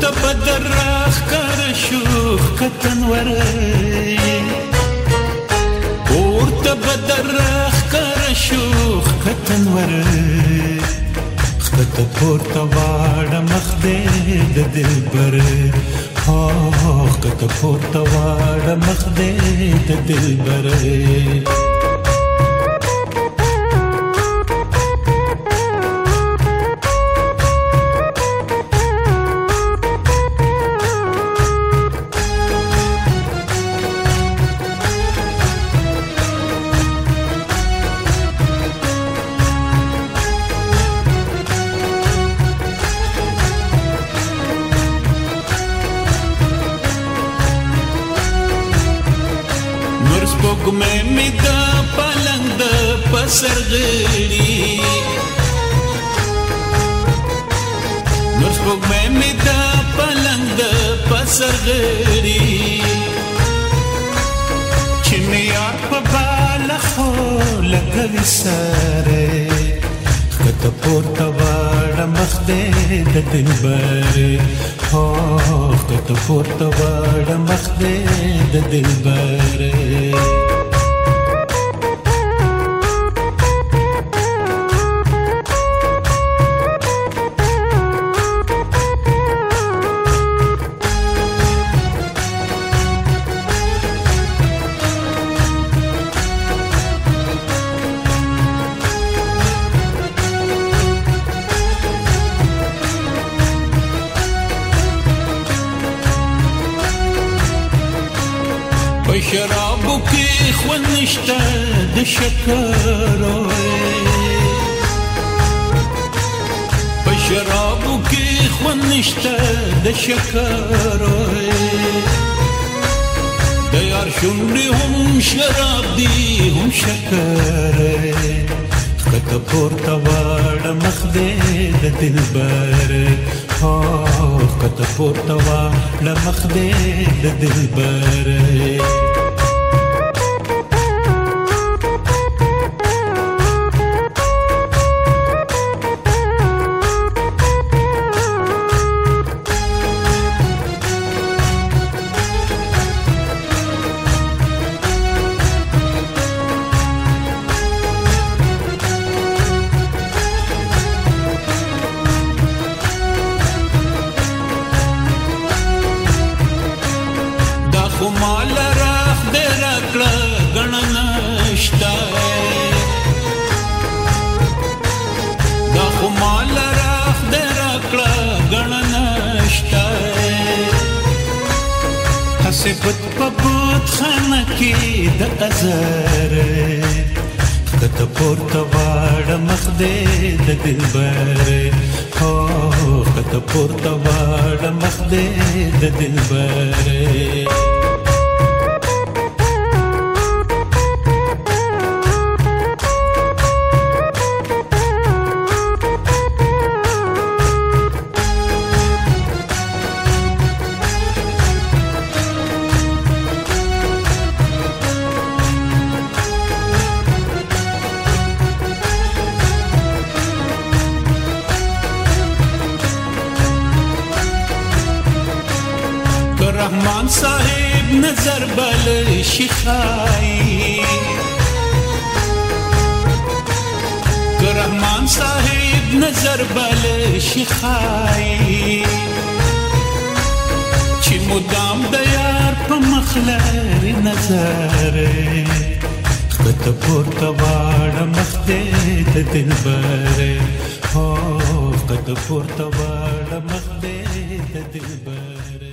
ته بدر راخ کر شو کتن ورای اور ته بدر راخ کر شو کتن ورای خط پورته واړه مخ دې د دل پر ها خط پورته واړه مخ دې د دل پر وږمې مې د پلنګ د پسر غړي نور وږمې مې د پلنګ د پسر غړي چې مې په بالخو لګوي سره کته پورته واړه مخ دې د دلبر هو کته پورته واړه مخ دې د دلبر په شرابو کې خوند نشته د شکرای په شرابو کې خوند نشته د شکرای د یار شونډې هم شراب دي هم شکرای کته پورته واړه مخ دې د دلبر ها کته پورته واړه مخ دې د دلبر داسې بت په بت خانه کې د ازر کته پورته واړ مخ دې د دلبر هو کته پورته واړ مخ دې د دلبر رحمان صاحب نظر بل شخای رحمان صاحب نظر بل شخای چې مدام د یار په مخلر نظر خط پورته واړه مخته د دلبر او خط پورته واړه مخته د دلبر